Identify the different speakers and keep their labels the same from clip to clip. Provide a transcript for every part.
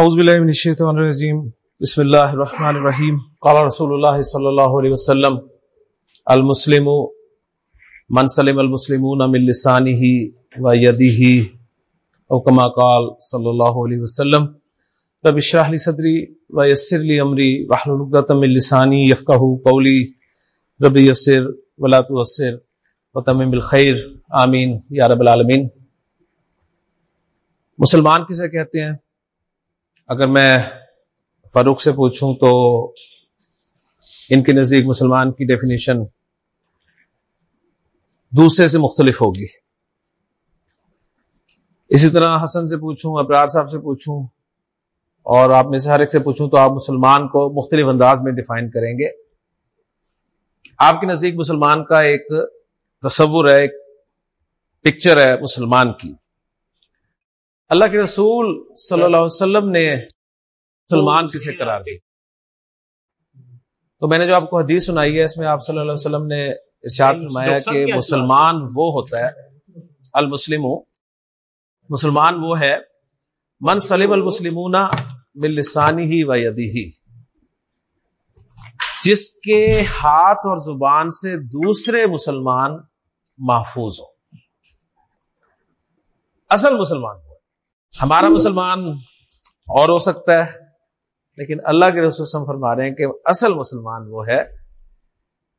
Speaker 1: اعوذ باللہ من الشیطان الرجیم، بسم اللہ الرحمن الرحیم۔ قال رسول اللہ صلی اللہ علیہ وسلم، المسلم من سلم المسلمون من لسانه و یده او کما قال صلی اللہ علیہ وسلم، رب اشرح لی صدری و یسر لی امری، واحلل عقدۃ من لسانی یفقهوا قولی۔ رب یسر ولا تعسر وتمم بالخیر۔ آمین، یا رب العالمین۔ مسلمان کسے کہتے ہیں؟ اگر میں فاروق سے پوچھوں تو ان کے نزدیک مسلمان کی ڈیفینیشن دوسرے سے مختلف ہوگی۔ اسی طرح حسن سے پوچھوں، ابرار صاحب سے پوچھوں، اور آپ میں سے ہر ایک سے پوچھوں تو آپ مسلمان کو مختلف انداز میں ڈیفائن کریں گے۔ آپ کے نزدیک مسلمان کا ایک تصور ہے، ایک پکچر ہے مسلمان کی۔ اللہ کے رسول صلی اللہ علیہ وسلم نے مسلمان کسے قرار دی تو میں نے جو آپ کو حدیث سنائی ہے اس میں آپ صلی اللہ علیہ وسلم نے ارشاد فرمایا کہ مسلمان وہ ہوتا ہے المسلم مسلمان وہ ہے من سلیم المسلمون بلسانی ہی و یدی ہی جس کے ہاتھ اور زبان سے دوسرے مسلمان محفوظ ہو اصل مسلمان۔ ہمارا مسلمان اور ہو سکتا ہے، لیکن اللہ کے رسول فرما رہے ہیں کہ اصل مسلمان وہ ہے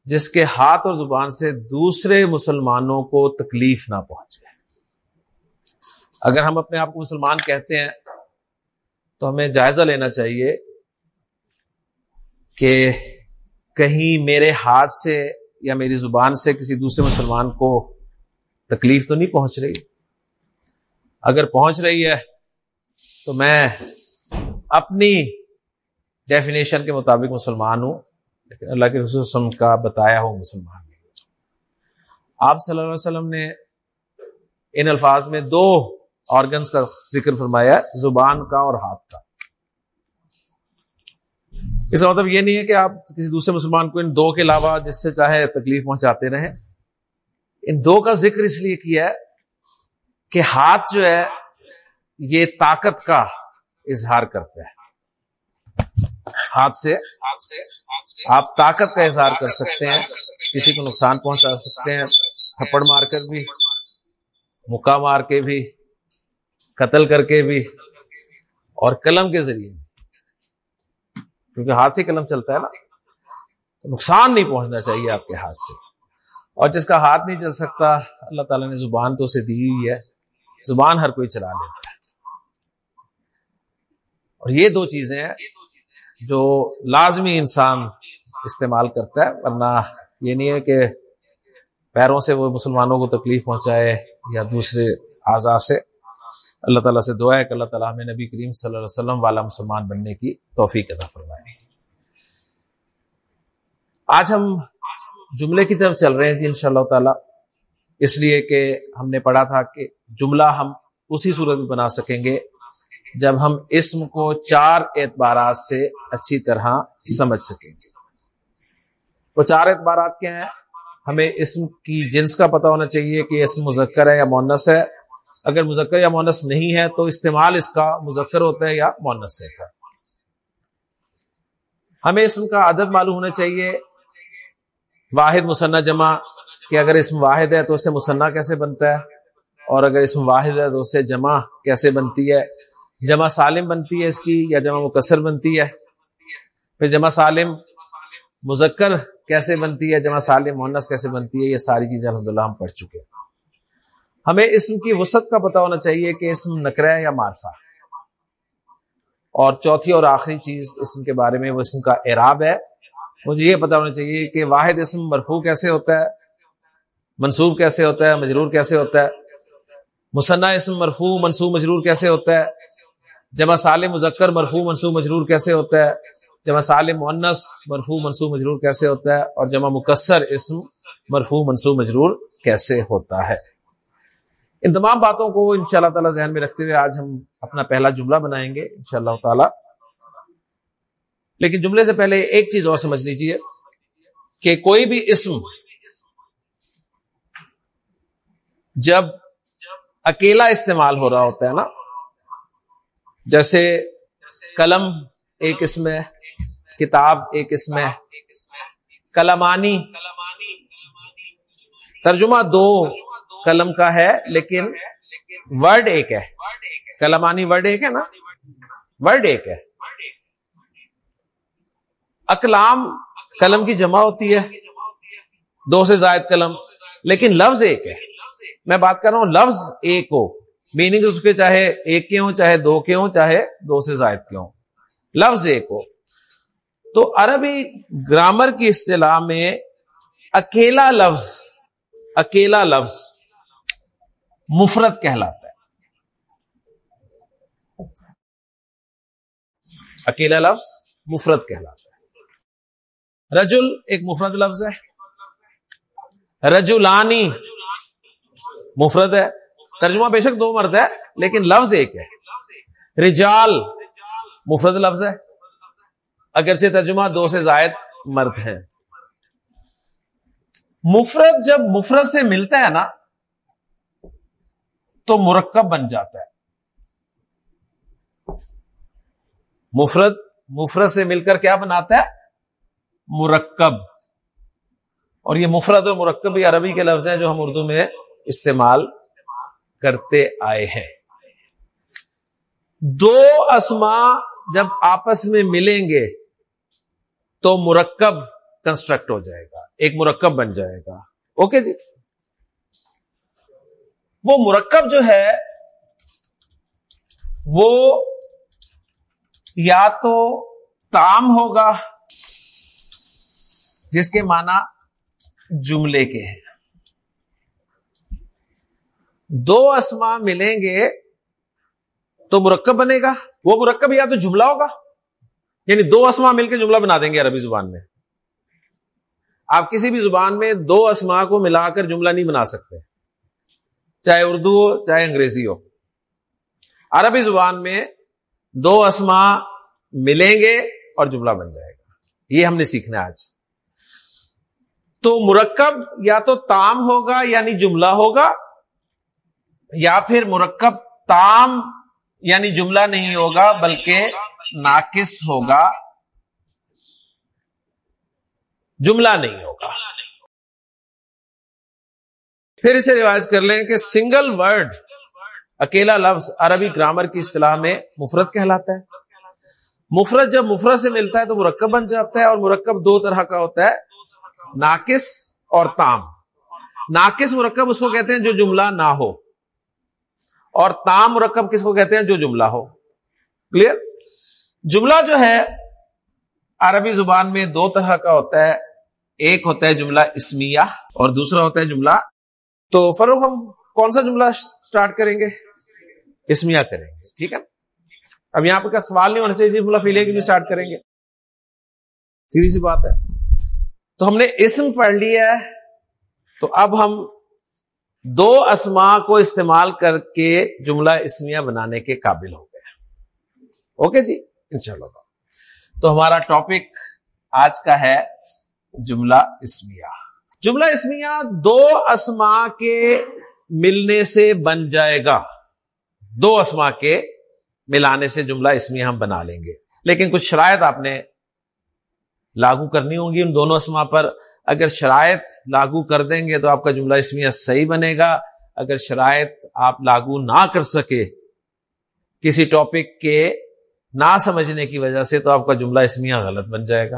Speaker 1: جس کے ہاتھ اور زبان سے دوسرے مسلمانوں کو تکلیف نہ پہنچے۔ اگر ہم اپنے آپ کو مسلمان کہتے ہیں، تو ہمیں جائزہ لینا چاہیے کہ کہیں میرے ہاتھ سے یا میری زبان سے کسی دوسرے مسلمان کو تکلیف تو نہیں پہنچ رہی۔ اگر پہنچ رہی ہے تو میں اپنی ڈیفینیشن کے مطابق مسلمان ہوں، لیکن اللہ کے رسول کا بتایا ہو مسلمان نہیں آپ صلی اللہ علیہ وسلم نے ان الفاظ میں دو آرگنس کا ذکر فرمایا زبان کا اور ہاتھ کا۔ اس کا مطلب یہ نہیں ہے کہ آپ کسی دوسرے مسلمان کو ان دو کے علاوہ جس سے چاہے تکلیف پہنچاتے رہیں۔ ان دو کا ذکر اس لیے کیا ہے کہ ہاتھ جو ہے، یہ طاقت کا اظہار کرتا ہے۔ ہاتھ سے آپ طاقت کا اظہار کر سکتے ہیں، کسی کو نقصان پہنچا سکتے ہیں، تھپڑ مار کر بھی مکہ مار کے بھی، قتل کر کے بھی، اور قلم کے ذریعے کیونکہ ہاتھ سے قلم چلتا ہے نا نقصان نہیں پہنچنا چاہیے آپ کے ہاتھ سے۔ اور جس کا ہاتھ نہیں چل سکتا، اللہ تعالیٰ نے زبان تو اسے دی ہوئی ہے۔ زبان ہر کوئی چلا لیتا ہے۔ اور یہ دو چیزیں ہیں جو لازمی انسان استعمال کرتا ہے، ورنہ یہ نہیں ہے کہ پیروں سے وہ مسلمانوں کو تکلیف پہنچائے یا دوسرے اعضاء سے۔ اللہ تعالیٰ سے دعا ہے کہ اللہ تعالیٰ ہمیں نبی کریم صلی اللہ علیہ وسلم والا مسلمان بننے کی توفیق ادا فرمائے۔ آج ہم جملے کی طرف چل رہے ہیں ان شاء اللہ تعالی اس لیے کہ ہم نے پڑھا تھا کہ جملہ ہم اسی صورت میں بنا سکیں گے جب ہم اسم کو چار اعتبارات سے اچھی طرح سمجھ سکیں گے۔ وہ چار اعتبارات کیا ہیں؟ ہمیں اسم کی جنس کا پتہ ہونا چاہیے کہ اسم مذکر ہے یا مونس ہے۔ اگر مذکر یا مونس نہیں ہے تو استعمال اس کا مذکر ہوتا ہے یا مونس ہوتا ہے۔ ہمیں اسم کا عدد معلوم ہونا چاہیے۔ واحد مصنح جمع۔ کہ اگر اسم واحد ہے تو اس سے مصنح کیسے بنتا ہے؟ اور اگر اسم واحد ہے تو اس سے جمع کیسے بنتی ہے؟ جمع سالم بنتی ہے اس کی یا جمع مکسر بنتی ہے؟ پھر جمع سالم مذکر کیسے بنتی ہے؟ جمع سالم مونس کیسے بنتی ہے؟ یہ ساری چیزیں الحمد للہ ہم پڑھ چکے ہیں۔ ہمیں اسم کی وسط کا پتا ہونا چاہیے کہ اسم نکرا ہے یا معرفہ۔ اور چوتھی اور آخری چیز اسم کے بارے میں وہ اسم کا اعراب ہے۔ مجھے یہ پتا ہونا چاہیے کہ واحد اسم مرفوع کیسے ہوتا ہے؟ منصوب کیسے ہوتا ہے، مجرور کیسے ہوتا ہے؟ مصنع اسم مرفوع منصوب مجرور کیسے ہوتا ہے؟ جمع سالم، مذکر، مرفوع منصوب مجرور کیسے ہوتا ہے؟ جمع سالم مونس مرفوع منصوب مجرور کیسے ہوتا ہے؟ اور جمع مکسر اسم مرفوع منصوب مجرور کیسے ہوتا ہے؟ ان تمام باتوں کو ان شاء اللہ تعالیٰ ذہن میں رکھتے ہوئے آج ہم اپنا پہلا جملہ بنائیں گے ان شاء اللہ تعالی۔ لیکن جملے سے پہلے ایک چیز اور سمجھ لیجیے کہ کوئی بھی اسم جب اکیلا استعمال ہو رہا ہوتا ہے نا، جیسے قلم ایک اسم ہے کتاب ایک اسم ہے کلمانی ترجمہ دو قلم کا ہے، لیکن ورڈ ایک ہے۔ کلمانی ورڈ ایک ہے نا؟ ورڈ ایک ہے۔ اکلام قلم کی جمع ہوتی ہے، دو سے زائد قلم، لیکن لفظ ایک ہے۔ میں بات کر رہا ہوں لفظ ایک ہو میننگ اس کے چاہے ایک کے ہوں، چاہے دو کے ہوں، چاہے دو سے زائد کے ہوں۔ لفظ ایک ہو تو عربی گرامر کی اصطلاح میں اکیلا لفظ اکیلا لفظ مفرت کہلاتا ہے۔ اکیلا لفظ مفرت کہلاتا ہے۔ رجل ایک مفرد لفظ ہے۔ رجولانی مفرد ہے۔ ترجمہ بے شک دو مرد ہے، لیکن لفظ ایک ہے۔ رجال، مفرد لفظ ہے۔ اگرچہ ترجمہ دو سے زائد مرد ہے مفرد جب مفرد سے ملتا ہے نا، تو مرکب بن جاتا ہے۔ مفرد مفرد سے مل کر کیا بناتا ہے؟ مرکب۔ اور یہ مفرد اور مرکب بھی عربی کے لفظ ہیں جو ہم اردو میں استعمال کرتے آئے ہیں۔ دو اسما جب آپس میں ملیں گے تو مرکب کنسٹرکٹ ہو جائے گا، ایک مرکب بن جائے گا۔ اوکے جی؟ وہ مرکب جو ہے، وہ یا تو تام ہوگا، جس کے معنی جملے کے ہیں۔ دو اسما ملیں گے تو مرکب بنے گا؟ وہ مرکب یا تو جملہ ہوگا؟ یعنی دو اسما مل کے جملہ بنا دیں گے عربی زبان میں۔ آپ کسی بھی زبان میں دو اسما کو ملا کر جملہ نہیں بنا سکتے۔ چاہے اردو ہو، چاہے انگریزی ہو۔ عربی زبان میں دو اسما ملیں گے اور جملہ بن جائے گا۔ یہ ہم نے سیکھنا آج۔ تو مرکب یا تو تام ہوگا یعنی جملہ ہوگا یا پھر مرکب تام یعنی جملہ نہیں ہوگا بلکہ ناقص ہوگا۔ جملہ نہیں ہوگا۔ پھر اسے ریوائز کر لیں کہ سنگل ورڈ اکیلا لفظ عربی گرامر کی اصطلاح میں مفرت کہلاتا ہے۔ مفرت جب مفرت سے ملتا ہے تو مرکب بن جاتا ہے اور مرکب دو طرح کا ہوتا ہے۔ ناقص اور تام۔ ناقص مرکب اس کو کہتے ہیں جو جملہ نہ ہو۔ اور تام مرکب کس کو کہتے ہیں؟ جو جملہ ہو۔ کلیئر جملہ جو ہے، عربی زبان میں دو طرح کا ہوتا ہے۔ ایک ہوتا ہے جملہ اسمیہ اور دوسرا ہوتا ہے جملہ۔ تو فروخ ہم کون سا جملہ سٹارٹ کریں گے؟ اسمیہ کریں گے۔ ٹھیک ہے؟ اب یہاں پہ کا سوال نہیں ہونا چاہیے جی، جملہ فیلے کی بھی اسٹارٹ کریں گے۔ سیدھی سی بات ہے۔ تو ہم نے اسم پڑھ لیا ہے۔ تو اب ہم دو اسما کو استعمال کر کے جملہ اسمیہ بنانے کے قابل ہو گئے اوکے جی؟ انشاءاللہ۔ تو ہمارا ٹاپک آج کا ہے جملہ اسمیہ۔ جملہ اسمیہ دو اسما کے ملنے سے بن جائے گا۔ دو اسما کے ملانے سے جملہ اسمیہ ہم بنا لیں گے۔ لیکن کچھ شرائط آپ نے لاگو کرنی ہوں گی ان دونوں اسما پر۔ اگر شرائط لاگو کر دیں گے تو آپ کا جملہ اسمیہ صحیح بنے گا۔ اگر شرائط آپ لاگو نہ کر سکے کسی ٹاپک کے نہ سمجھنے کی وجہ سے تو آپ کا جملہ اسمیہ غلط بن جائے گا۔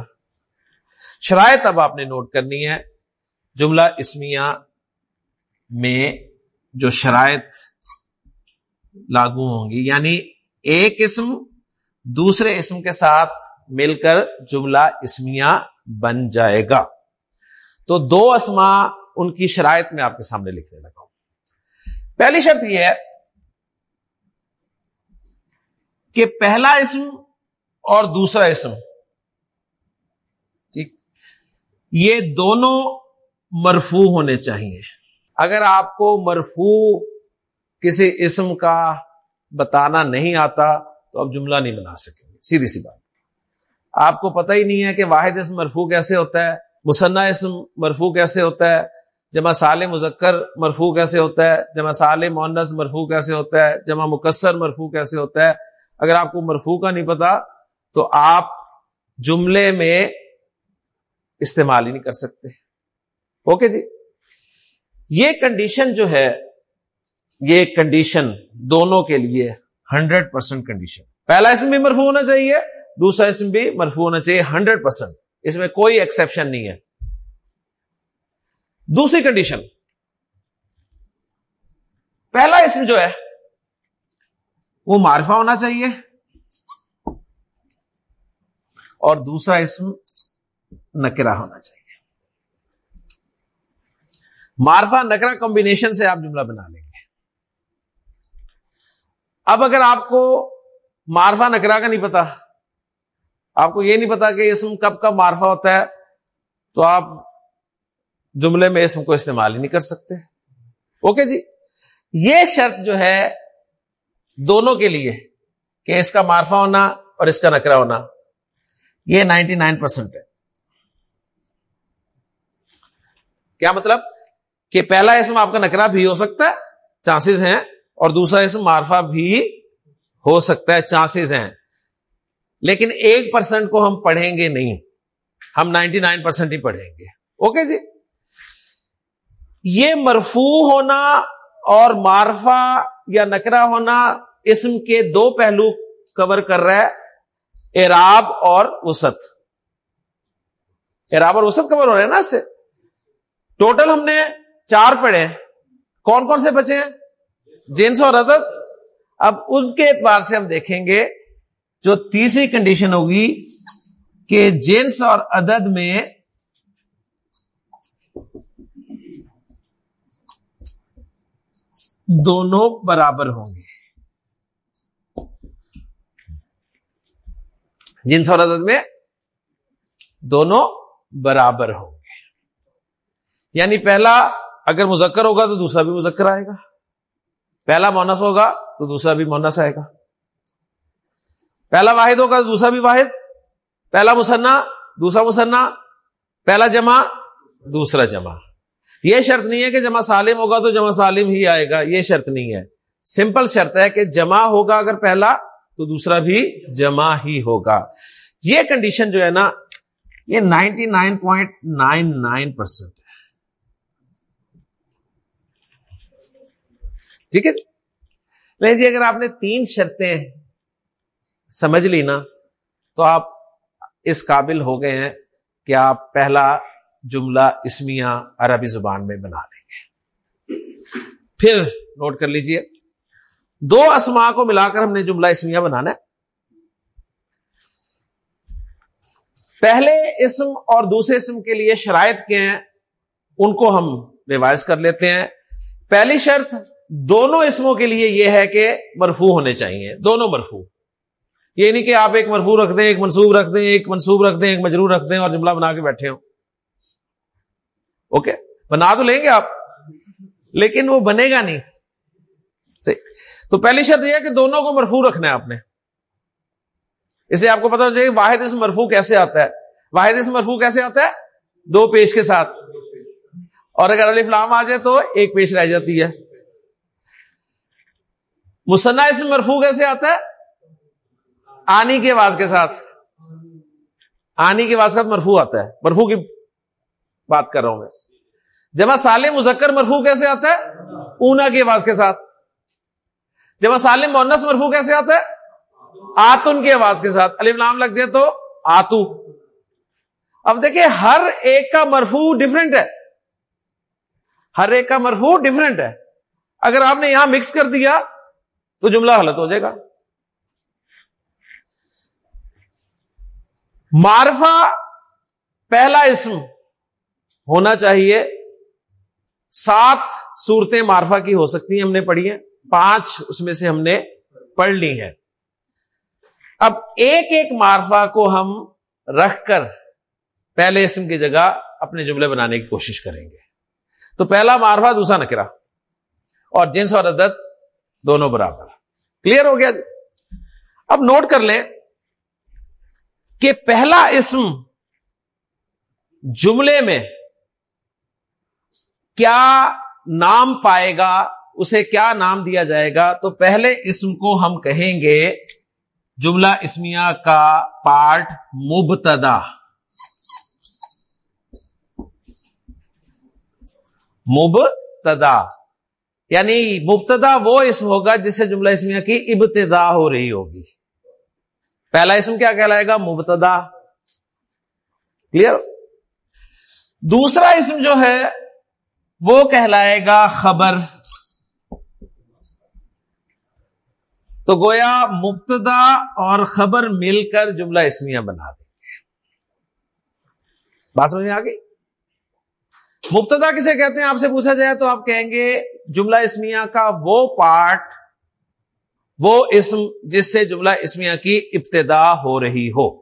Speaker 1: شرائط اب آپ نے نوٹ کرنی ہے۔ جملہ اسمیہ میں جو شرائط لاگو ہوں گی یعنی ایک اسم دوسرے اسم کے ساتھ مل کر جملہ اسمیہ بن جائے گا۔ تو دو اسما ان کی شرائط میں آپ کے سامنے لکھنے لگا ہوں۔ پہلی شرط یہ ہے کہ پہلا اسم اور دوسرا اسم۔ ٹھیک۔ یہ دونوں مرفو ہونے چاہیے۔ اگر آپ کو مرفو کسی اسم کا بتانا نہیں آتا تو آپ جملہ نہیں بنا سکیں گے۔ سیدھی سی بات۔ آپ کو پتہ ہی نہیں ہے کہ واحد اسم مرفو کیسے ہوتا ہے۔ مصنع اسم مرفو کیسے ہوتا ہے؟ جمع سال مذکر مرفو کیسے ہوتا ہے؟ جمع سال مونس مرفو کیسے ہوتا ہے؟ جمع مکسر مرفو کیسے ہوتا ہے؟ اگر آپ کو مرفو کا نہیں پتا تو آپ جملے میں استعمال ہی نہیں کر سکتے۔ اوکے جی؟ یہ کنڈیشن جو ہے، یہ کنڈیشن دونوں کے لیے ہنڈریڈ پرسینٹ کنڈیشن پہلا اسم بھی مرفو ہونا چاہیے، دوسرا اسم بھی مرفو ہونا چاہیے ہنڈریڈ پرسینٹ اس میں کوئی ایکسپشن نہیں ہے۔ دوسری کنڈیشن پہلا اسم جو ہے، وہ معرفہ ہونا چاہیے۔ اور دوسرا اسم نکرا ہونا چاہیے۔ معرفہ نکرا کمبینیشن سے آپ جملہ بنا لیں گے۔ اب اگر آپ کو معرفہ نکرا کا نہیں پتا آپ کو یہ نہیں پتا کہ اسم کب کب معرفہ ہوتا ہے، تو آپ جملے میں اسم کو استعمال ہی نہیں کر سکتے۔ اوکے جی؟ یہ شرط جو ہے دونوں کے لیے کہ اس کا معرفہ ہونا اور اس کا نکرا ہونا، یہ نائنٹی نائن پرسینٹ ہے۔ کیا مطلب؟ کہ پہلا اسم آپ کا نکرا بھی ہو سکتا ہے، چانسز ہیں، اور دوسرا اسم معرفہ بھی ہو سکتا ہے، چانسز ہیں۔ لیکن ایک پرسینٹ کو ہم پڑھیں گے نہیں۔ ہم نائنٹی نائن پرسینٹ ہی پڑھیں گے۔ اوکے جی؟ یہ مرفو ہونا اور معرفہ یا نکرا ہونا اسم کے دو پہلو کور کر رہا ہے۔ اراب اور وسط۔ اراب اور وسط کور ہو رہے ہیں نا اس سے۔ ٹوٹل ہم نے چار پڑھے کون کون سے بچے ہیں؟ جنس اور عدد۔ اب اس کے اعتبار سے ہم دیکھیں گے جو تیسری کنڈیشن ہوگی کہ جنس اور عدد میں دونوں برابر ہوں گے۔ جنس اور عدد میں دونوں برابر ہوں گے۔ یعنی پہلا اگر مذکر ہوگا تو دوسرا بھی مذکر آئے گا۔ پہلا مونس ہوگا تو دوسرا بھی مونس آئے گا۔ پہلا واحد ہوگا دوسرا بھی واحد، پہلا مسنا دوسرا مسنا پہلا جمع، دوسرا جمع۔ یہ شرط نہیں ہے کہ جمع سالم ہوگا تو جمع سالم ہی آئے گا، یہ شرط نہیں ہے۔ سمپل شرط ہے کہ جمع ہوگا اگر پہلا تو دوسرا بھی جمع ہی ہوگا۔ یہ کنڈیشن جو ہے نا، یہ ninety nine point nine nine percent ٹھیک ہے؟ نہیں جی اگر آپ نے تین شرطیں سمجھ لی نا، تو آپ اس قابل ہو گئے ہیں کہ آپ پہلا جملہ اسمیا عربی زبان میں بنا لیں گے۔ پھر نوٹ کر لیجیے، دو اسما کو ملا کر ہم نے جملہ اسمیا بنانا ہے۔ پہلے اسم اور دوسرے اسم کے لیے شرائط کے ہیں، ان کو ہم ریوائز کر لیتے ہیں۔ پہلی شرط، دونوں اسموں کے لیے یہ ہے کہ مرفو ہونے چاہیے، دونوں مرفو یہ نہیں کہ آپ ایک مرفو رکھ دیں، ایک منصوب رکھ دیں، ایک منصوب رکھ دیں، ایک مجرور رکھ دیں اور جملہ بنا کے بیٹھے ہوں۔ اوکے بنا تو لیں گے آپ، لیکن وہ بنے گا نہیں۔ تو پہلی شرط یہ ہے کہ دونوں کو مرفو رکھنا ہے آپ نے۔ اسے آپ کو پتا ہو جائے واحد اس مرفو کیسے آتا ہے۔ واحد اس مرفو کیسے آتا ہے؟ دو پیش کے ساتھ۔ اور اگر علی فلام آ جائے تو ایک پیش رہ جاتی ہے۔ مسنا اس مرفو کیسے آتا ہے؟ آنی کے آواز کے ساتھ۔ آنی کے آواز کے ساتھ مرفو آتا ہے۔ مرفو کی بات کر رہا ہوں میں۔ جمع سالم مذکر مرفو کیسے آتا ہے؟ اونا کی آواز کے ساتھ۔ جمع سالم مونس مرفو کیسے آتا ہے؟ آتن کی آواز کے ساتھ۔ علی نام لگ جائے تو آتو۔ اب دیکھیں، ہر ایک کا مرفو ڈفرینٹ ہے۔ ہر ایک کا مرفو ڈفرینٹ ہے۔ اگر آپ نے یہاں مکس کر دیا، تو جملہ غلط ہو جائے گا۔ معرفہ پہلا اسم ہونا چاہیے۔ سات صورتیں معرفہ کی ہو سکتی ہیں، ہم نے پڑھی ہیں۔ پانچ اس میں سے ہم نے پڑھ لی ہیں۔ اب ایک ایک معرفہ کو ہم رکھ کر پہلے اسم کی جگہ اپنے جملے بنانے کی کوشش کریں گے۔ تو پہلا معرفہ، دوسرا نکرا اور جنس اور عدد دونوں برابر۔ کلیئر ہو گیا؟ اب نوٹ کر لیں۔ کہ پہلا اسم جملے میں کیا نام پائے گا، اسے کیا نام دیا جائے گا؟ تو پہلے اسم کو ہم کہیں گے جملہ اسمیہ کا پارٹ مبتدا۔ مبتدا۔ یعنی مبتدا وہ اسم ہوگا جس سے جملہ اسمیہ کی ابتدا ہو رہی ہوگی۔ پہلا اسم کیا کہلائے گا؟ مبتدا۔ کلیئر دوسرا اسم جو ہے، وہ کہلائے گا خبر۔ تو گویا مبتدا اور خبر مل کر جملہ اسمیہ بنا دیں۔ گے بات سمجھ میں آ گئی؟ مبتدا کسے کہتے ہیں؟ آپ سے پوچھا جائے تو آپ کہیں گے، جملہ اسمیہ کا وہ پارٹ وہ اسم جس سے جملہ اسمیہ کی ابتدا ہو رہی ہو۔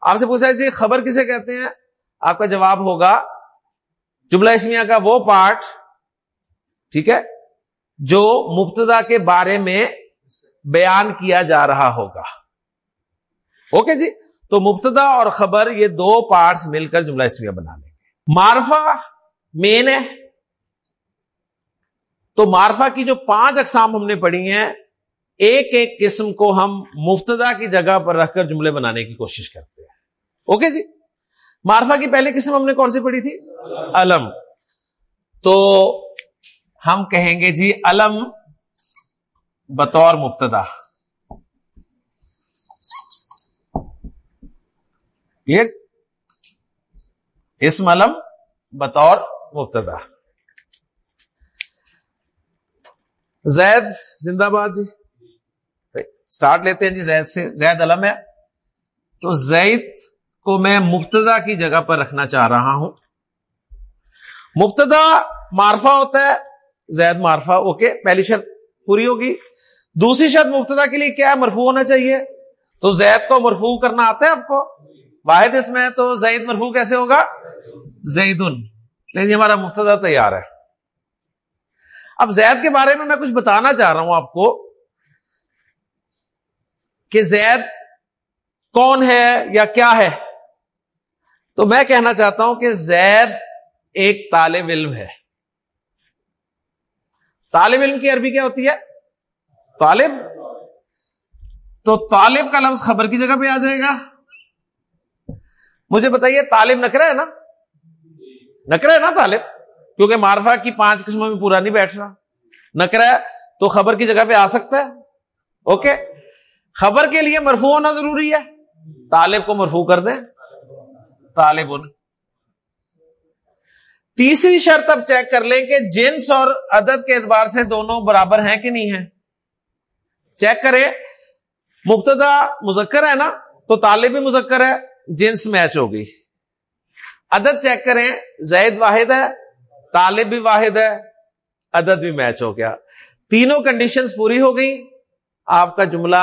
Speaker 1: آپ سے پوچھا جائے جی، خبر کسے کہتے ہیں؟ آپ کا جواب ہوگا، جملہ اسمیہ کا وہ پارٹ، ٹھیک ہے، جو مبتدا کے بارے میں بیان کیا جا رہا ہوگا۔ اوکے جی تو مبتدا اور خبر یہ دو پارٹس مل کر جملہ اسمیہ بنا لیں گے۔ مارفا مین ہے تو مارفا کی جو پانچ اقسام ہم نے پڑھی ہیں، ایک ایک قسم کو ہم مبتدا کی جگہ پر رکھ کر جملے بنانے کی کوشش کرتے ہیں۔ اوکے جی؟ مارفا کی پہلی قسم ہم نے کون سی پڑھی تھی؟ علم۔ تو ہم کہیں گے جی علم بطور مبتدا۔ کلیئر؟ اسم علم بطور مبتدا۔ زید زندہ باد جی؟ اسٹارٹ لیتے ہیں جی زید سے زید علم ہے۔ تو زید کو میں مبتدا کی جگہ پر رکھنا چاہ رہا ہوں۔ مبتدا معرفہ ہوتا ہے، زید معرفہ، اوکے، پہلی شرط پوری ہوگی۔ دوسری شرط مبتدا کے لیے کیا ہے مرفو ہونا چاہیے۔ تو زید کو مرفو کرنا آتا ہے آپ کو؟ واحد اس میں تو زید مرفو کیسے ہوگا؟ زید لیکن جی، ہمارا مبتدا تیار ہے۔ اب زید کے بارے میں میں کچھ بتانا چاہ رہا ہوں آپ کو کہ زید کون ہے یا کیا ہے؟ تو میں کہنا چاہتا ہوں کہ زید ایک طالب علم ہے۔ طالب علم کی عربی کیا ہوتی ہے؟ طالب؟ تو طالب کا لفظ خبر کی جگہ پہ آ جائے گا۔ مجھے بتائیے، طالب نکرا ہے نا؟ نکرا ہے نا طالب؟ کیونکہ معرفہ کی پانچ قسموں میں پورا نہیں بیٹھ رہا نکرا ہے تو خبر کی جگہ پہ آ سکتا ہے۔ اوکے؟ خبر کے لیے مرفو ہونا ضروری ہے۔ طالب کو مرفو کر دیں۔ طالب تیسری شرط اب چیک کر لیں کہ جنس اور عدد کے اعتبار سے دونوں برابر ہیں کہ نہیں ہیں۔ چیک کریں۔ مبتدا مذکر ہے نا، تو طالب بھی مذکر ہے، جنس میچ ہوگی عدد چیک کریں۔ زید واحد ہے۔ طالب بھی واحد ہے، عدد بھی میچ ہو گیا۔ تینوں کنڈیشنز پوری ہو گئی آپ کا جملہ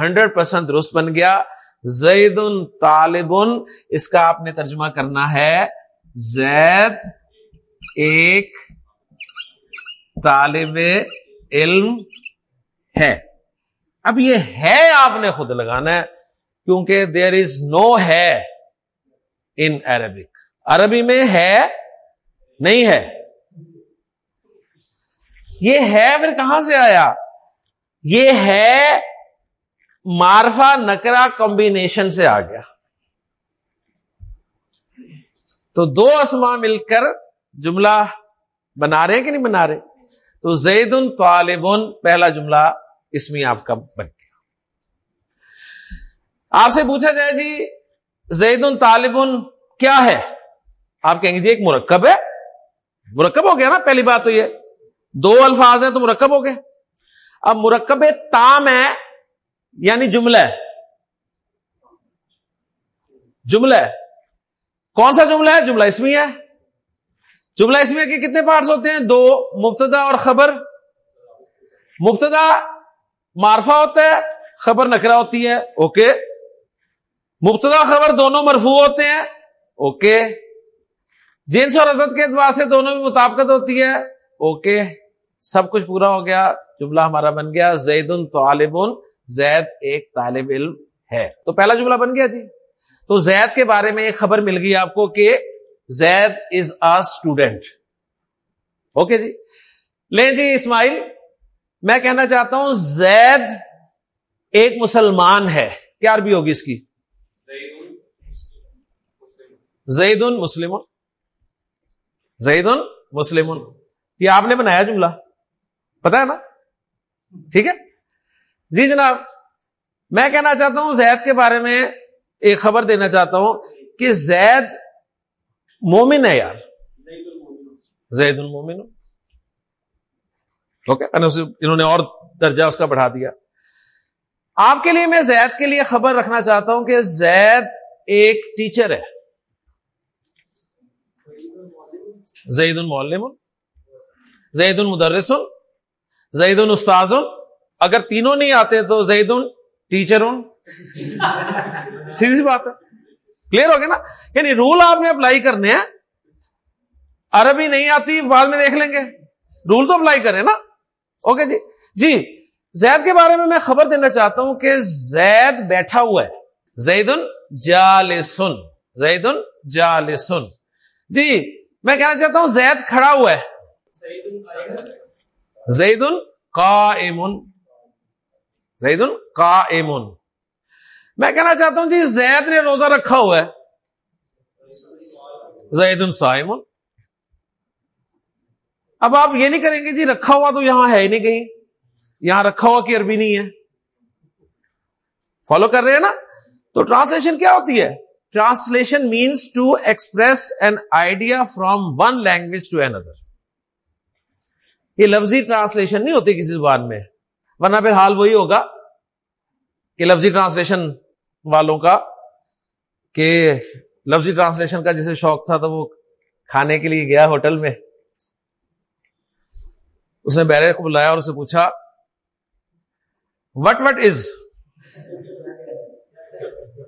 Speaker 1: ہنڈریڈ پرسینٹ درست بن گیا۔ زید ان طالب اس کا آپ نے ترجمہ کرنا ہے۔ زید ایک طالب علم ہے۔ اب یہ ہے آپ نے خود لگانا ہے، کیونکہ دیر از نو ہے ان عربک عربی میں ہے، نہیں ہے۔ یہ ہے پھر کہاں سے آیا؟ یہ ہے مارفا نکرا کمبینیشن سے آ گیا۔ تو دو اسما مل کر جملہ بنا رہے ہیں کہ نہیں بنا رہے؟ تو زید ان طالب پہلا جملہ اس میں آپ کا بن گیا۔ آپ سے پوچھا جائے جی زید ان طالب کیا ہے؟ آپ کہیں گے جی ایک مرکب ہے۔ مرکب ہو گیا نا، پہلی بات تو یہ۔ دو الفاظ ہیں تو مرکب ہو گئے۔ اب مرکب تام ہے یعنی جملہ ہے۔ جملہ ہے۔ کون سا جملہ ہے؟ جملہ اس میں ہے۔ جملہ اس میں کے کتنے پارٹس ہوتے ہیں؟ دو، مبتدا اور خبر۔ مبتدا معرفہ ہوتا ہے، خبر نکرا ہوتی ہے۔ اوکے۔ مبتدا خبر دونوں مرفوع ہوتے ہیں۔ اوکے۔ جنس اور عدد کے اعتبار سے دونوں میں مطابقت ہوتی ہے۔ اوکے۔ سب کچھ پورا ہو گیا، جملہ ہمارا بن گیا زید طالب زید ایک طالب علم ہے۔ تو پہلا جملہ بن گیا جی۔ تو زید کے بارے میں ایک خبر مل گئی آپ کو کہ زید از آ اسٹوڈینٹ اوکے جی۔ لیں جی اسماعیل، میں کہنا چاہتا ہوں زید ایک مسلمان ہے۔ کیا عربی ہوگی اس کی؟ زید مسلم زید مسلم یہ آپ نے بنایا جملہ۔ پتا ہے نا؟ ٹھیک ہے؟ جی جناب، میں کہنا چاہتا ہوں زید کے بارے میں ایک خبر دینا چاہتا ہوں کہ زید مومن ہے یار۔ زید المومن۔ اوکے انہوں نے اور درجہ اس کا بڑھا دیا۔ آپ کے لیے میں زید کے لیے خبر رکھنا چاہتا ہوں کہ زید ایک ٹیچر ہے۔ زید المعلم۔ زید المدرس۔ زید الاستاذ اگر تینوں نہیں آتے تو زید ٹیچر سیدھی سی بات ہے۔ کلیئر ہو گیا نا؟ یعنی رول آپ نے اپلائی کرنے ہیں۔ عربی نہیں آتی، بعد میں دیکھ لیں گے۔ رول تو اپلائی کریں نا؟ اوکے جی؟ جی زید کے بارے میں میں خبر دینا چاہتا ہوں کہ زید بیٹھا ہوا ہے۔ زید جالسن۔ زید جالسن۔ جی میں کہنا چاہتا ہوں زید کھڑا ہوا ہے۔ زید قائم زید قائم میں کہنا چاہتا ہوں جی زید نے روزہ رکھا ہوا ہے. زید سائم اب آپ یہ نہیں کریں گے جی رکھا ہوا تو یہاں ہے ہی نہیں کہیں. یہاں رکھا ہوا کی عربی نہیں ہے. فالو کر رہے ہیں نا؟ تو ٹرانسلیشن کیا ہوتی ہے؟ Translation means to express an idea from one language to اندر یہ لفظی ٹرانسلیشن نہیں ہوتی کسی زبان میں، ورنہ پھر حال وہی ہوگا کہ لفظی ٹرانسلیشن والوں کا، کہ لفظی ٹرانسلیشن کا جسے شوق تھا تو وہ کھانے کے لیے گیا ہوٹل میں۔ اس نے بیرے کو بلایا اور اسے پوچھا وٹ وٹ از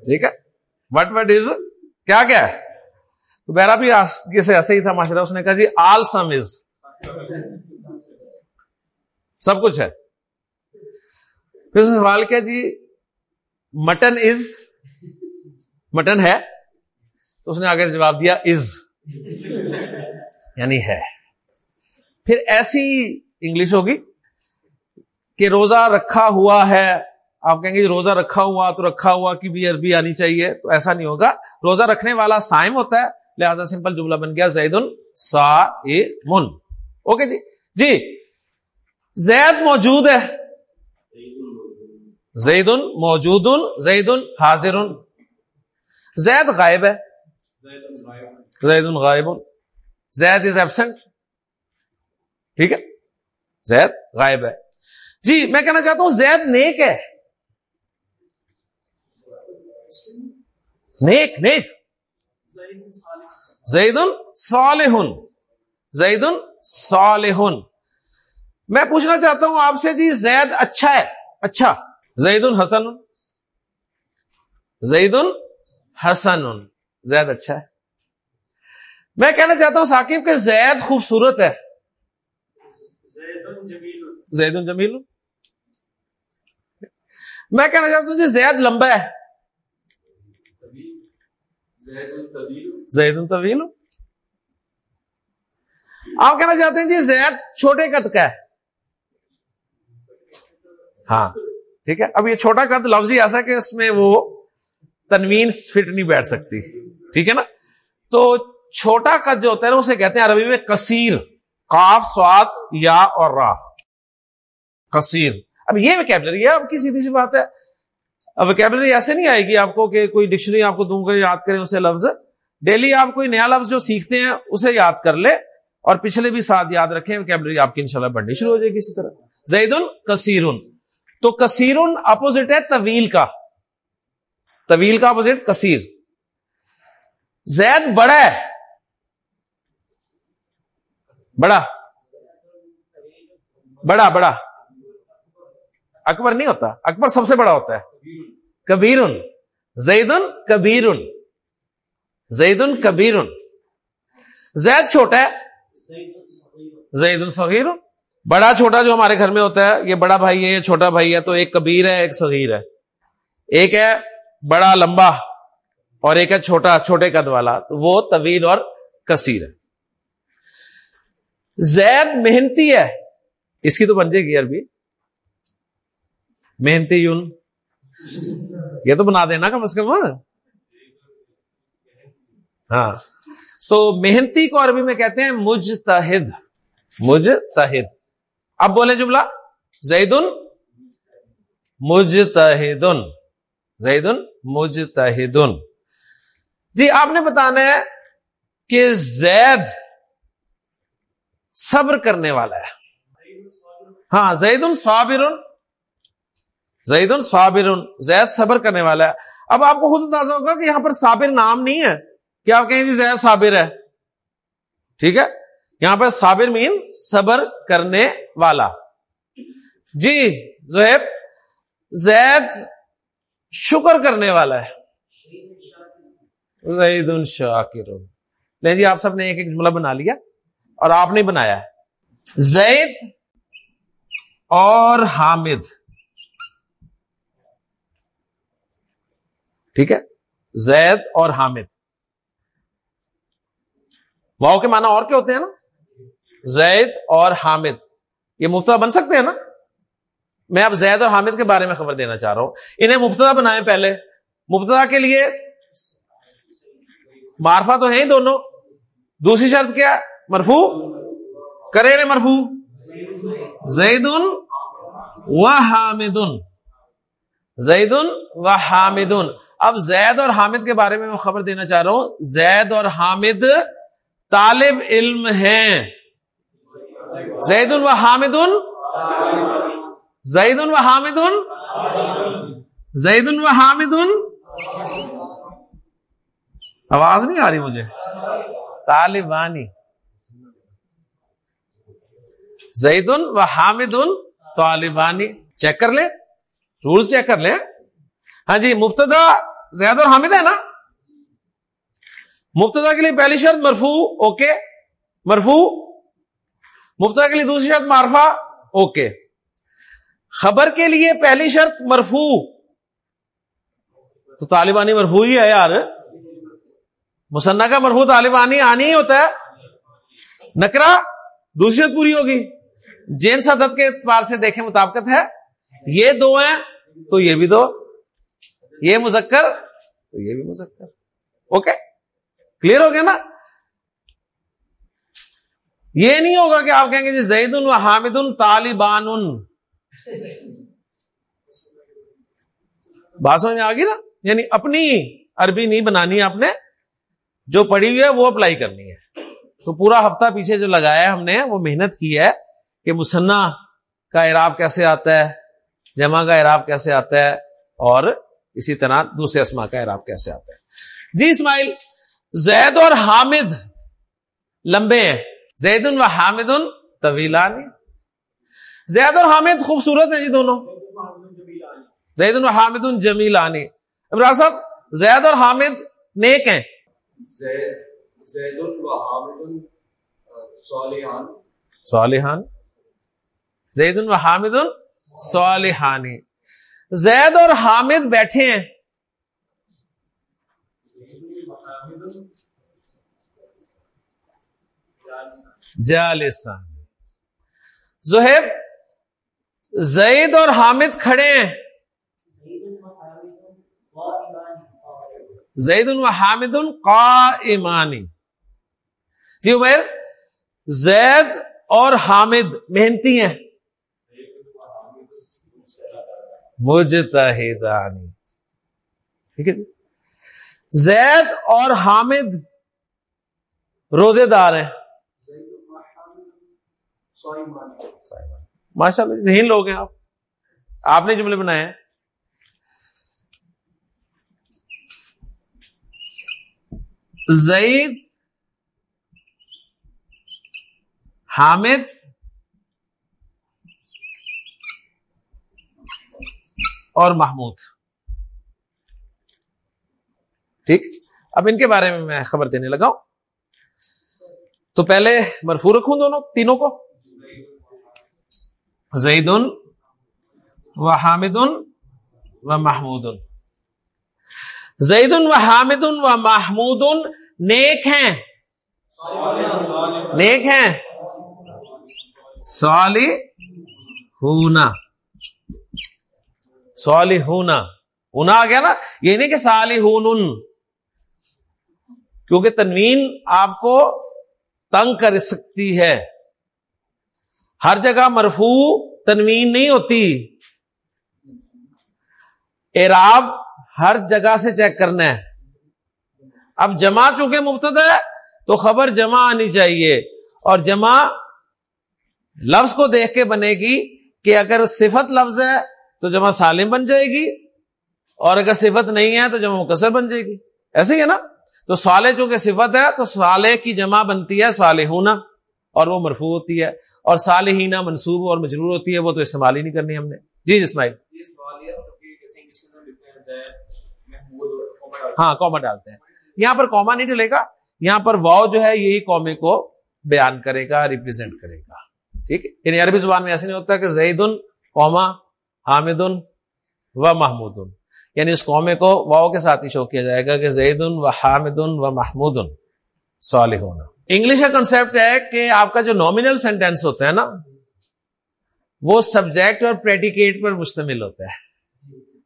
Speaker 1: ٹھیک ہے۔ وٹ وٹ از کیا کیا؟ ہے تو بیرا بھی ایسے ہی تھا ماشاء اللہ اس نے کہا جی آل سم از. سب کچھ ہے۔ پھر اس نے سوال کیا جی مٹن از؟ مٹن ہے؟ تو اس نے آگے جواب دیا، از۔ یعنی ہے۔ پھر ایسی انگلش ہوگی کہ روزہ رکھا ہوا ہے، آپ کہیں گے جی، روزہ رکھا ہوا، تو رکھا ہوا کی بھی عربی آنی چاہیے، تو ایسا نہیں ہوگا۔ روزہ رکھنے والا سائم ہوتا ہے، لہذا سمپل جملہ بن گیا زید سا من اوکے جی؟ جی زید موجود ہے۔ زید موجود زید حاضر زید غائب ہے۔ زید غائب زید از ایبسنٹ ٹھیک ہے؟ زید غائب ہے۔ جی میں کہنا چاہتا ہوں زید نیک ہے۔ نیک نیک۔ زید صالح زید صالح میں پوچھنا چاہتا ہوں آپ سے جی زید اچھا ہے؟ اچھا۔ زید الحسن زید الحسن زید اچھا ہے۔ میں کہنا چاہتا ہوں ثاقب کہ زید خوبصورت ہے۔ زید الجمیل میں کہنا چاہتا ہوں جی زید لمبا ہے۔ زید الطویل آپ کہنا چاہتے ہیں جی زید چھوٹے قد کا ہے۔ ہاں۔ ٹھیک ہے۔ اب یہ چھوٹا قد لفظ ہی ایسا کہ اس میں وہ تنوین فٹ نہیں بیٹھ سکتی۔ ٹھیک ہے نا؟ تو چھوٹا قد جو ہوتا ہے نا، اسے کہتے ہیں عربی میں کثیر۔ کاف سواد، یا اور راہ کثیر۔ اب یہ ویکیبلری ہے، اب کی سیدھی سی بات ہے۔ اب ویکیبلری ایسے نہیں آئے گی آپ کو کہ کوئی ڈکشنری آپ کو دوں گا، یاد کریں اسے لفظ۔ ڈیلی آپ کوئی نیا لفظ جو سیکھتے ہیں، اسے یاد کر لے اور پچھلے بھی ساتھ یاد رکھیں ویکیبلری آپ کی انشاءاللہ بڑھنی شروع ہو جائے گی اسی طرح۔ زید کثیر تو کثیر اپوزٹ ہے طویل کا۔ طویل کا اپوزٹ، کثیر۔ زید بڑا ہے۔ بڑا۔ بڑا بڑا۔ اکبر نہیں ہوتا۔ اکبر سب سے بڑا ہوتا ہے۔ کبیر زید کبیر زید کبیر زید چھوٹا ہے۔ زید صغیر بڑا چھوٹا جو ہمارے گھر میں ہوتا ہے، یہ بڑا بھائی ہے، یہ چھوٹا بھائی ہے، تو ایک کبیر ہے، ایک صغیر ہے۔ ایک ہے بڑا لمبا اور ایک ہے چھوٹا، چھوٹے قد والا، تو وہ طویل اور کثیر ہے۔ زید محنتی ہے۔ اس کی تو بن جائے گی عربی۔ محنتی یون یہ تو بنا دینا کم از کم۔ ہاں۔ سو محنتی کو عربی میں کہتے ہیں مجتہد۔ مجتہد۔ اب بولے جملہ زید مجتہد زید مجتہد جی آپ نے بتانا ہے کہ زید صبر کرنے والا ہے۔ ہاں زید صابر زید صابر زید صبر کرنے والا ہے۔ اب آپ کو خود اندازہ ہوگا کہ یہاں پر صابر نام نہیں ہے۔ کہ آپ کہیں جی زید صابر ہے؟ ٹھیک ہے؟ یہاں پر صابر مین صبر کرنے والا۔ جی زہیب، زید شکر کرنے والا ہے۔ زید شاکر نہیں جی آپ سب نے ایک ایک جملہ بنا لیا اور آپ نے بنایا ہے۔ زید اور حامد۔ ٹھیک ہے؟ زید اور حامد۔ واؤ کے معنی اور کیا ہوتے ہیں نا؟ زید اور حامد. یہ مبتدا بن سکتے ہیں نا؟ میں اب زید اور حامد کے بارے میں خبر دینا چاہ رہا ہوں. انہیں مبتدا بنائیں پہلے. مبتدا کے لیے مارفا تو ہیں ہی دونوں. دوسری شرط کیا مرفو کرے مرفو زید و حامد زید و حامد اب زید اور حامد کے بارے میں میں خبر دینا چاہ رہا ہوں. زید اور حامد طالب علم ہیں. زید و حامد زید و حامد زید و حامد آواز نہیں آ رہی مجھے؟ طالبانی زید و حامد طالبانی چیک کر لیں رول چیک کر لیں۔ ہاں جی مفتدا زید اور حامد ہے نا؟ مفتدا کے لیے پہلی شرط مرفو اوکے؟ مرفو مفتدا کے لیے دوسری شرط معرفا اوکے۔ خبر کے لیے پہلی شرط مرفو تو طالبانی مرفو ہی ہے یار۔ مسنا کا مرفو طالبانی آنی ہی ہوتا ہے۔ نکرا دوسری شرط پوری ہوگی۔ جین صدت کے اعتبار سے دیکھیں مطابقت ہے۔ یہ دو ہیں، تو یہ بھی دو۔ یہ مذکر، تو یہ بھی مذکر۔ اوکے؟ کلیئر ہو گیا نا؟ یہ نہیں ہوگا کہ آپ کہیں گے جی زید و حامد طالبان بات سمجھ میں آ گئی نا؟ یعنی اپنی عربی نہیں بنانی آپ نے، جو پڑھی ہوئی ہے وہ اپلائی کرنی ہے۔ تو پورا ہفتہ پیچھے جو لگایا ہے ہم نے، وہ محنت کی ہے کہ مسنا کا اعراب کیسے آتا ہے، جمع کا اعراب کیسے آتا ہے، اور اسی طرح دوسرے اسما کا اعراب کیسے آتا ہے۔ جی اسماعیل، زید اور حامد لمبے ہیں۔ زید و حامد ان طویلانی. زید اور حامد خوبصورت ہیں جی دونوں. زید و حامد ان جمیلانی. عمران صاحب زید اور حامد نیک ہیں. صالحان. زید و حامد صالحانی. زید اور حامد بیٹھے ہیں. جالسان زہیب، زید اور حامد کھڑے ہیں۔ زید و حامد قائمانی۔ جی عمیر، زید اور حامد محنتی ہیں۔ مجتہدانی۔ ٹھیک ہے جی۔ زید اور حامد روزے دار ہیں۔ ماشاء اللہ ذہین لوگ ہیں آپ۔ آپ نے جملے بنائے ہیں۔ زید، حامد، اور محمود۔ ٹھیک؟ اب ان کے بارے میں میں خبر دینے لگا ہوں۔ تو پہلے مرفو رکھوں دونوں، تینوں کو۔ زید و حامد و محمود زید و حامد و محمود نیک ہیں۔ نیک ہیں۔ سوالی ہونا سوالی ہونا ہونا آ گیا نا؟ یہ نہیں کہ سالی سال کیونکہ تنوین آپ کو تنگ کر سکتی ہے۔ ہر جگہ مرفو تنوین نہیں ہوتی۔ اعراب ہر جگہ سے چیک کرنا ہے۔ اب جمع چونکہ مفت ہے، تو خبر جمع آنی چاہیے۔ اور جمع لفظ کو دیکھ کے بنے گی کہ اگر صفت لفظ ہے تو جمع سالم بن جائے گی، اور اگر صفت نہیں ہے تو جمع مکسر بن جائے گی۔ ایسے ہی ہے نا؟ تو سالے چونکہ صفت ہے، تو سالے کی جمع بنتی ہے سال ہونا اور وہ مرفوع ہوتی ہے۔ اور سال ہینا منصوب اور مجرور ہوتی ہے وہ تو استعمال ہی نہیں کرنی ہم نے۔ جی اسماعیل۔ ہاں کوما ڈالتے ہیں۔ یہاں پر کوما نہیں ڈلے گا یہاں پر واؤ جو ہے یہی قومے کو بیان کرے گا ریپرزینٹ کرے گا۔ ٹھیک ہے؟ یعنی عربی زبان میں ایسے نہیں ہوتا کہ زید ان قوما حامد ان و محمود ان یعنی اس قومے کو واؤ کے ساتھ ہی شو کیا جائے گا کہ زید ان و حامد ان و محمود ان صالح ہونا انگلش کا کنسپٹ ہے کہ آپ کا جو نامنل سینٹینس ہوتا ہے نا، وہ سبجیکٹ اور پریڈیکیٹ پر مشتمل ہوتا ہے۔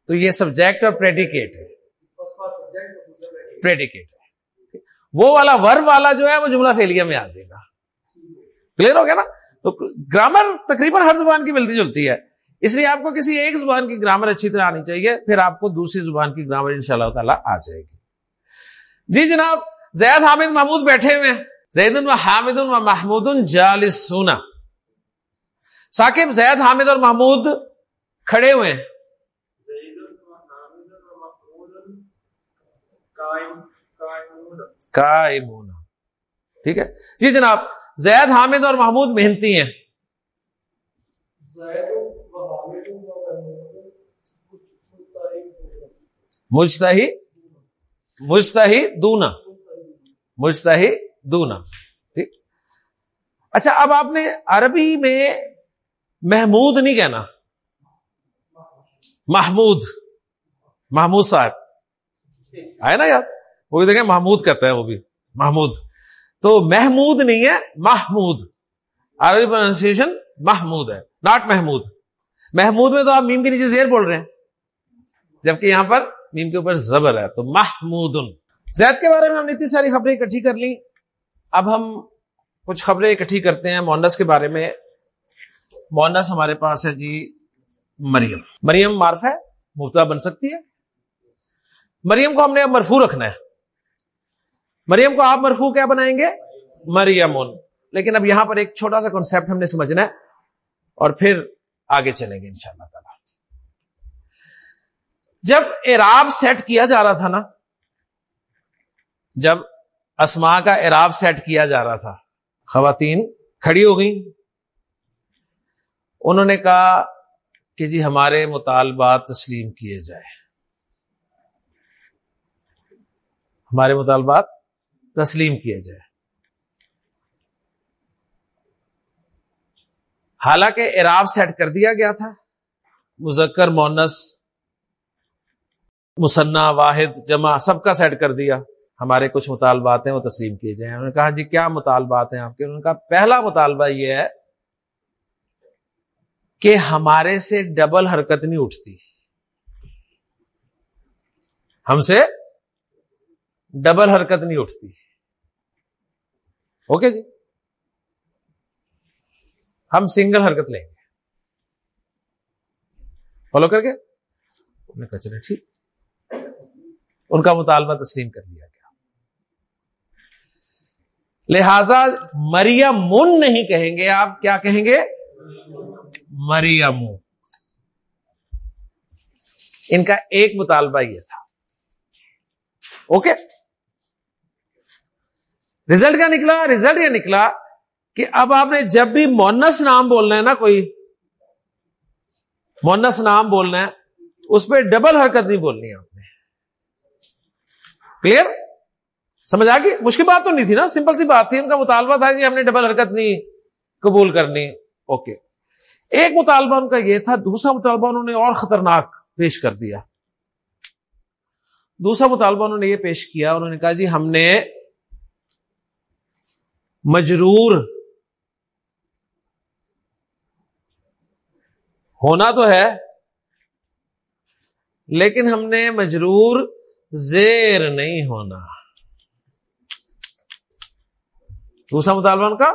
Speaker 1: تو یہ سبجیکٹ اور پریڈیکیٹ ہے۔ پریڈیکیٹ وہ والا ور والا جو ہے، وہ جملہ فیلیا میں آ جائے گا کلیئر ہو گیا نا؟ تو گرامر تقریباً ہر زبان کی ملتی جلتی ہے۔ اس لیے آپ کو کسی ایک زبان کی گرامر اچھی طرح آنی چاہیے، پھر آپ کو دوسری زبان کی گرامر ان شاء اللہ تعالیٰ آ جائے گی۔ جی جناب، زید حامد محمود بیٹھے ہوئے زید و حامد و محمود جالسونا ثاقب، زید، حامد اور محمود کھڑے ہوئے ہیں۔ ٹھیک ہے؟ جی جناب، زید، حامد اور محمود محنتی ہیں۔ مجتہی مجتہی دونا مجتہی دونا ٹھیک؟ اچھا اب آپ نے عربی میں محمود نہیں کہنا۔ محمود۔ محمود صاحب۔ آئے نا یار وہ بھی دیکھیں، محمود کہتا ہے وہ بھی۔ محمود۔ تو محمود نہیں ہے، محمود۔ عربی پروننسیشن محمود ہے ناٹ محمود۔ محمود میں تو آپ میم کے نیچے زیر بول رہے ہیں، جبکہ یہاں پر میم کے اوپر زبر ہے، تو محمود زید کے بارے میں ہم نے اتنی ساری خبریں اکٹھی کر لی اب ہم کچھ خبریں اکٹھی کرتے ہیں مونس کے بارے میں۔ مونس ہمارے پاس ہے جی مریم۔ مریم معرف ہے، مبتلا بن سکتی ہے۔ مریم کو ہم نے اب مرفو رکھنا ہے۔ مریم کو آپ مرفو کیا بنائیں گے؟ مریم لیکن اب یہاں پر ایک چھوٹا سا کانسیپٹ ہم نے سمجھنا ہے۔ اور پھر آگے چلیں گے انشاءاللہ تعالی۔ جب اعراب سیٹ کیا جا رہا تھا نا، جب اسما کا اعراب سیٹ کیا جا رہا تھا۔ خواتین کھڑی ہو گئی انہوں نے کہا کہ جی ہمارے مطالبات تسلیم کیے جائے ہمارے مطالبات تسلیم کیا جائے حالانکہ اعراب سیٹ کر دیا گیا تھا۔ مذکر مونس مصنع واحد، جمع، سب کا سیٹ کر دیا۔ ہمارے کچھ مطالبات ہیں، وہ تسلیم کیے جائیں۔ انہوں نے کہا جی کیا مطالبات ہیں آپ کے؟ انہوں نے کہا، پہلا مطالبہ یہ ہے کہ ہمارے سے ڈبل حرکت نہیں اٹھتی۔ ہم سے ڈبل حرکت نہیں اٹھتی۔ اوکے جی؟ ہم سنگل حرکت لیں گے۔ فالو کر کے؟ چلے ٹھیک۔ ان کا مطالبہ تسلیم کر لیا۔ گیا لہذا مریم نہیں کہیں گے، آپ کیا کہیں گے؟ مریم ان کا ایک مطالبہ یہ تھا۔ اوکے؟ رزلٹ کیا نکلا؟ رزلٹ یہ نکلا کہ اب آپ نے جب بھی مونس نام بولنا ہے نا کوئی، مونس نام بولنا ہے، اس پہ ڈبل حرکت نہیں بولنی ہے آپ نے۔ کلیئر سمجھ آ گئی؟ مشکل بات تو نہیں تھی نا؟ سمپل سی بات تھی، ان کا مطالبہ تھا کہ ہم نے ڈبل حرکت نہیں قبول کرنی۔ اوکے ایک مطالبہ ان کا یہ تھا، دوسرا مطالبہ انہوں نے اور خطرناک پیش کر دیا۔ دوسرا مطالبہ انہوں نے یہ پیش کیا، انہوں نے کہا جی ہم نے مجرور ہونا تو ہے، لیکن ہم نے مجرور زیر نہیں ہونا۔ دوسرا مطالبہ ان کا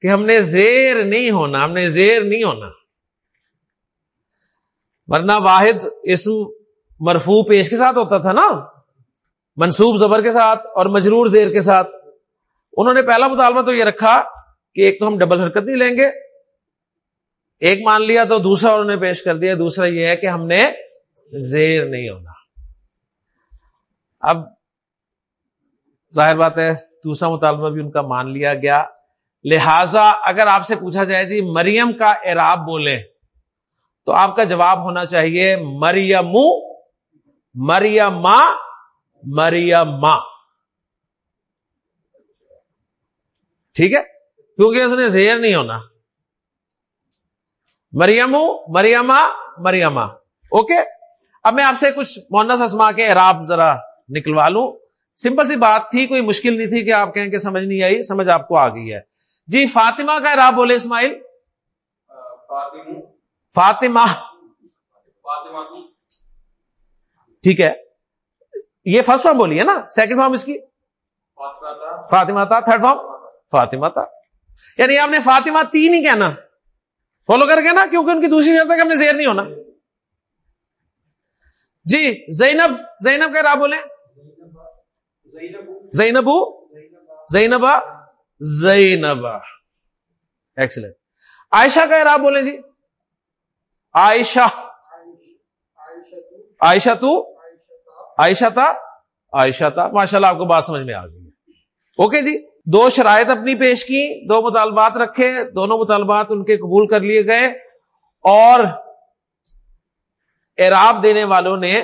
Speaker 1: کہ ہم نے زیر نہیں ہونا، ہم نے زیر نہیں ہونا۔ ورنہ واحد اسم مرفو پیش کے ساتھ ہوتا تھا نا۔ منصوب زبر کے ساتھ اور مجرور زیر کے ساتھ۔ انہوں نے پہلا مطالبہ تو یہ رکھا کہ ایک تو ہم ڈبل حرکت نہیں لیں گے۔ ایک مان لیا تو دوسرا انہوں نے پیش کر دیا۔ دوسرا یہ ہے کہ ہم نے زیر نہیں ہونا۔ اب ظاہر بات ہے، دوسرا مطالبہ بھی ان کا مان لیا گیا۔ لہذا اگر آپ سے پوچھا جائے جی مریم کا اعراب بولے تو آپ کا جواب ہونا چاہیے مریم مریم مریم ٹھیک ہے؟ کیونکہ اس نے زیر نہیں ہونا۔ مریم مریما مریما اوکے؟ اب میں آپ سے کچھ مونس اسما کے اعراب ذرا نکلوا لوں۔ سمپل سی بات تھی کوئی مشکل نہیں تھی کہ آپ کہیں کہ سمجھ نہیں آئی سمجھ آپ کو آ گئی ہے۔ جی فاطمہ کا اعراب بولے اسماعیل؟ فاطمہ۔ ٹھیک ہے۔ یہ فرسٹ فارم بولی ہے نا سیکنڈ فارم اس کی؟ فاطمہ تھا تھرڈ فارم؟ فاطمہ تھا یعنی آپ نے فاطمہ تین ہی کہنا۔ فالو کر کے نا کیونکہ ان کی دوسری شرط ہے کہ ہم نے زیر نہیں ہونا۔ جی زینب زینب کا راب بولے زینب زینبا؟ زینبا. ایکسلنٹ عائشہ کا راب بولے جی. عائشہ. عائشہ تو؟ عائشہ تھا عائشہ تھا ماشاء اللہ آپ کو بات سمجھ میں آ گئی اوکے جی. دو شرائط اپنی پیش کی، دو مطالبات رکھے، دونوں مطالبات ان کے قبول کر لیے گئے۔ اور اعراب دینے والوں نے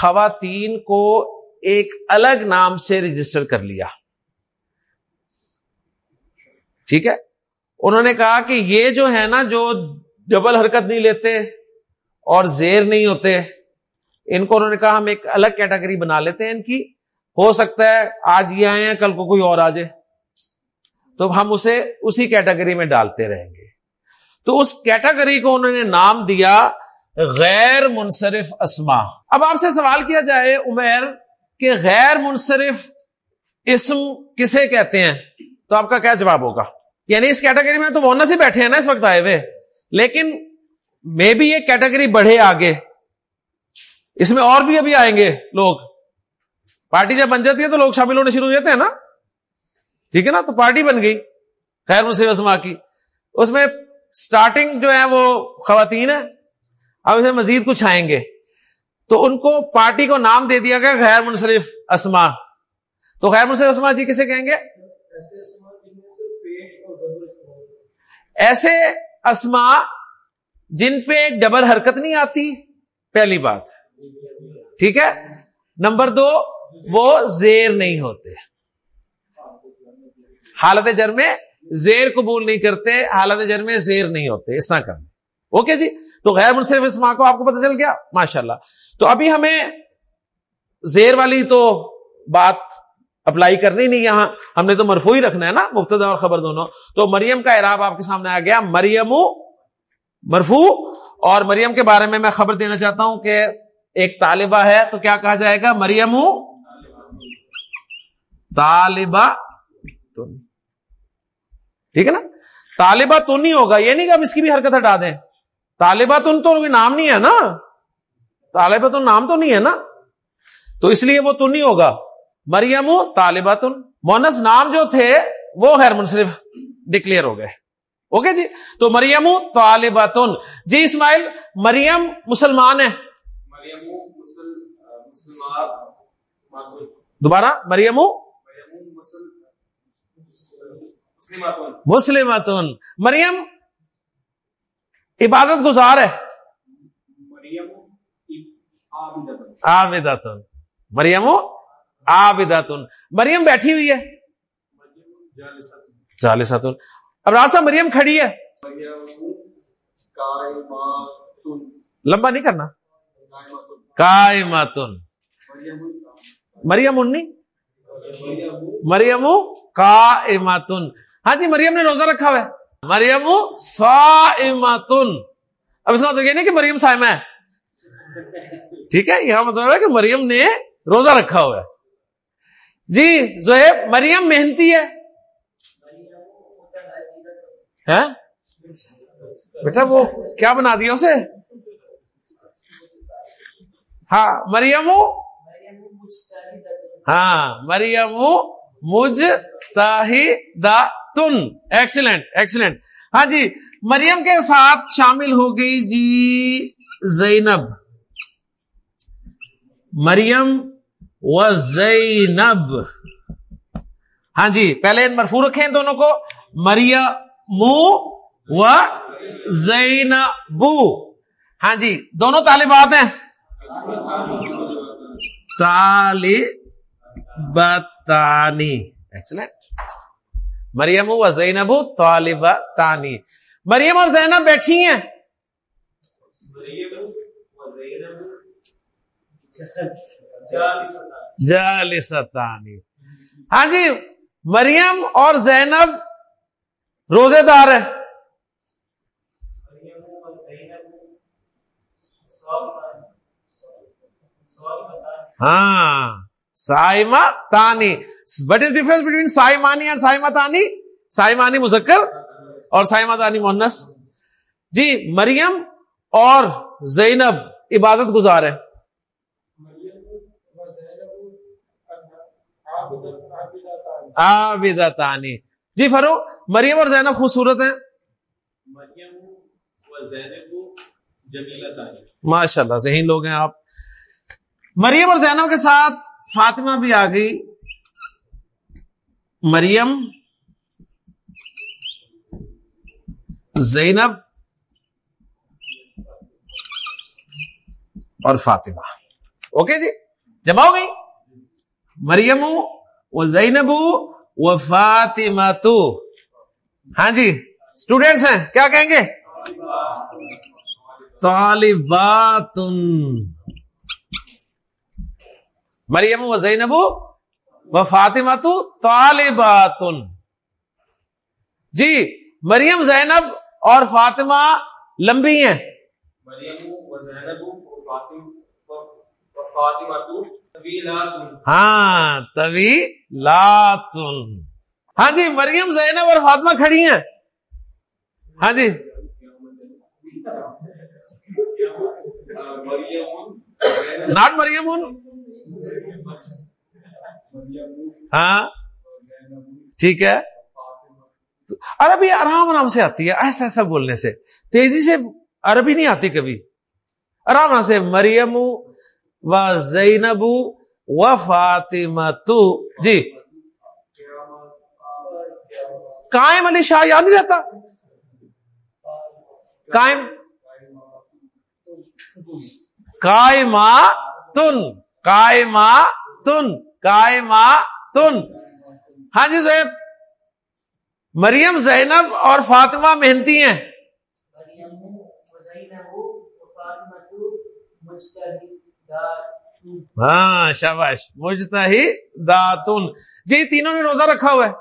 Speaker 1: خواتین کو ایک الگ نام سے رجسٹر کر لیا۔ ٹھیک ہے؟ انہوں نے کہا کہ یہ جو ہے نا، جو ڈبل حرکت نہیں لیتے اور زیر نہیں ہوتے، ان کو انہوں نے کہا ہم ایک الگ کیٹیگری بنا لیتے ہیں ان کی۔ ہو سکتا ہے آج یہ آئے ہیں، کل کو کوئی اور آ جائے۔ تو ہم اسے اسی کیٹیگری میں ڈالتے رہیں گے۔ تو اس کیٹیگری کو انہوں نے نام دیا غیر منصرف اسما اب آپ سے سوال کیا جائے، عمیر کہ غیر منصرف اسم کسے کہتے ہیں؟ تو آپ کا کیا جواب ہوگا؟ یعنی اس کیٹیگری میں تو وہ سے بیٹھے ہیں نا اس وقت آئے ہوئے۔ لیکن میں بھی یہ کیٹیگری بڑھے آگے۔ اس میں اور بھی ابھی آئیں گے لوگ۔ پارٹی جب بن جاتی ہے تو لوگ شامل ہونے شروع ہو جاتے ہیں نا۔ ٹھیک ہے نا؟ تو پارٹی بن گئی خیر مسلم اسما کی۔ اس میں سٹارٹنگ جو ہے وہ خواتین ہے اب اسے مزید کچھ آئیں گے۔ تو ان کو پارٹی کو نام دے دیا گیا غیر منصرف اسما۔ تو غیر منصرف اسما جی کسے کہیں گے؟ ایسے اسما جن پہ ڈبل حرکت نہیں آتی، پہلی بات۔ ٹھیک ہے؟ نمبر دو، وہ زیر نہیں ہوتے۔ حالت جر میں زیر قبول نہیں کرتے، حالت جر میں زیر نہیں ہوتے۔ اس طرح کرنے اوکے جی؟ تو غیر منصرف اس ماں کو آپ کو پتہ چل گیا؟ ماشاء اللہ تو ابھی ہمیں زیر والی تو بات اپلائی کرنی نہیں، یہاں ہم نے تو مرفو ہی رکھنا ہے نا، مبتدا اور خبر دونوں۔ تو مریم کا اعراب آپ کے سامنے آ گیا، مریم مرفو اور مریم کے بارے میں میں خبر دینا چاہتا ہوں کہ ایک طالبہ ہے، تو کیا کہا جائے گا؟ مریم طالبہ ٹھیک ہے نا؟ طالبہ تو نہیں ہوگا، یہ نہیں کہ ہم اس کی بھی حرکت ہٹا دیں۔ طالبہ تن تو نام نہیں ہے نا۔ طالبہ تن نام تو نہیں ہے نا؟ تو اس لیے وہ تو نہیں ہوگا۔ مریم طالبہ تن مونس نام جو تھے وہ خیر منصرف ڈکلیئر ہو گئے۔ اوکے جی؟ تو مریم طالبہ تن جی اسماعیل مریم مسلمان ہے دوبارہ مریم مسلم مریم عبادت گزار ہے۔ آبداتن مریم آبداتن مریم بیٹھی ہوئی ہے۔ چالیساتن اب راستہ مریم کھڑی ہے۔ لمبا نہیں کرنا۔ کائماتن مریم انی مریم کا ہاں جی مریم نے روزہ رکھا ہوا ہے۔ مریم سا اب اس کا مطلب یہ نہیں کہ مریم سائمہ ہے۔ ٹھیک ہے؟ یہاں مطلب ہے کہ مریم نے روزہ رکھا ہوا ہے۔ جی زہیب، مریم محنتی ہے۔ ہاں؟ بیٹا، وہ کیا بنا دیا اسے؟ ہاں مریم ہاں مریم مجھ دا تن ایکسیلنٹ ایکسیلنٹ ہاں جی مریم کے ساتھ شامل ہو گئی جی زینب۔ مریم و زینب۔ ہاں جی پہلے مرفو رکھے ہیں دونوں کو۔ مریم و زینبو۔ ہاں جی دونوں طالبات ہیں۔ طالبتانی۔ ایکسلنٹ مریم و زینب طالبتانی۔ مریم اور زینب بیٹھی ہیں۔ جالستانی ہاں جی مریم اور زینب روزے دار ہے ہاں سائما تانی۔ وٹ از ڈفرنس بٹوین سائمانی اور سائما تانی؟ سائمانی مذکر اور سائما تانی مونس جی مریم اور زینب عبادت گزار ہے تانی جی فروغ مریم اور زینب خوبصورت ہیں؟ ماشاء اللہ ذہین لوگ ہیں آپ۔ مریم اور زینب کے ساتھ فاطمہ بھی آ گئی۔ مریم، زینب اور فاطمہ۔ اوکے جی؟ جمع ہو گئی؟ مریم وہ زینب وہ فاطمہ تو ہاں جی اسٹوڈینٹس ہیں، کیا کہیں گے؟ طالبات۔ مریم و زینب و فاطمہ تو طالبات۔ جی مریم، زینب اور فاطمہ لمبی ہیں۔ مریم و زینبو فاطمہ فاطمہ ہاں طوی لاتن ہاں جی مریم، زینب اور فاطمہ کھڑی ہیں۔ ہاں جی۔ ناٹ مریم ہاں ٹھیک ہے۔ عربی آرام آرام سے آتی ہے، ایسا ایسا بولنے سے۔ تیزی سے عربی نہیں آتی کبھی۔ آرام سے مریم و زینب و فاطمہ تو جی. کائم علی شاہ یاد نہیں رہتا؟ کائم کائما تن کائما تن کائما تن ہاں جی زیب مریم، زینب اور فاطمہ محنتی ہیں۔ ہاں شاباش مجھتا ہی داتن۔ جی تینوں نے روزہ رکھا ہوا ہے۔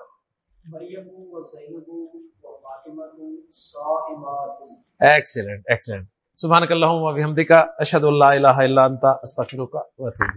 Speaker 1: ایکسلنٹ ایکسلنٹ سبحان اللہ اشد اللہ الہ الا انت، استغفرک و اتوب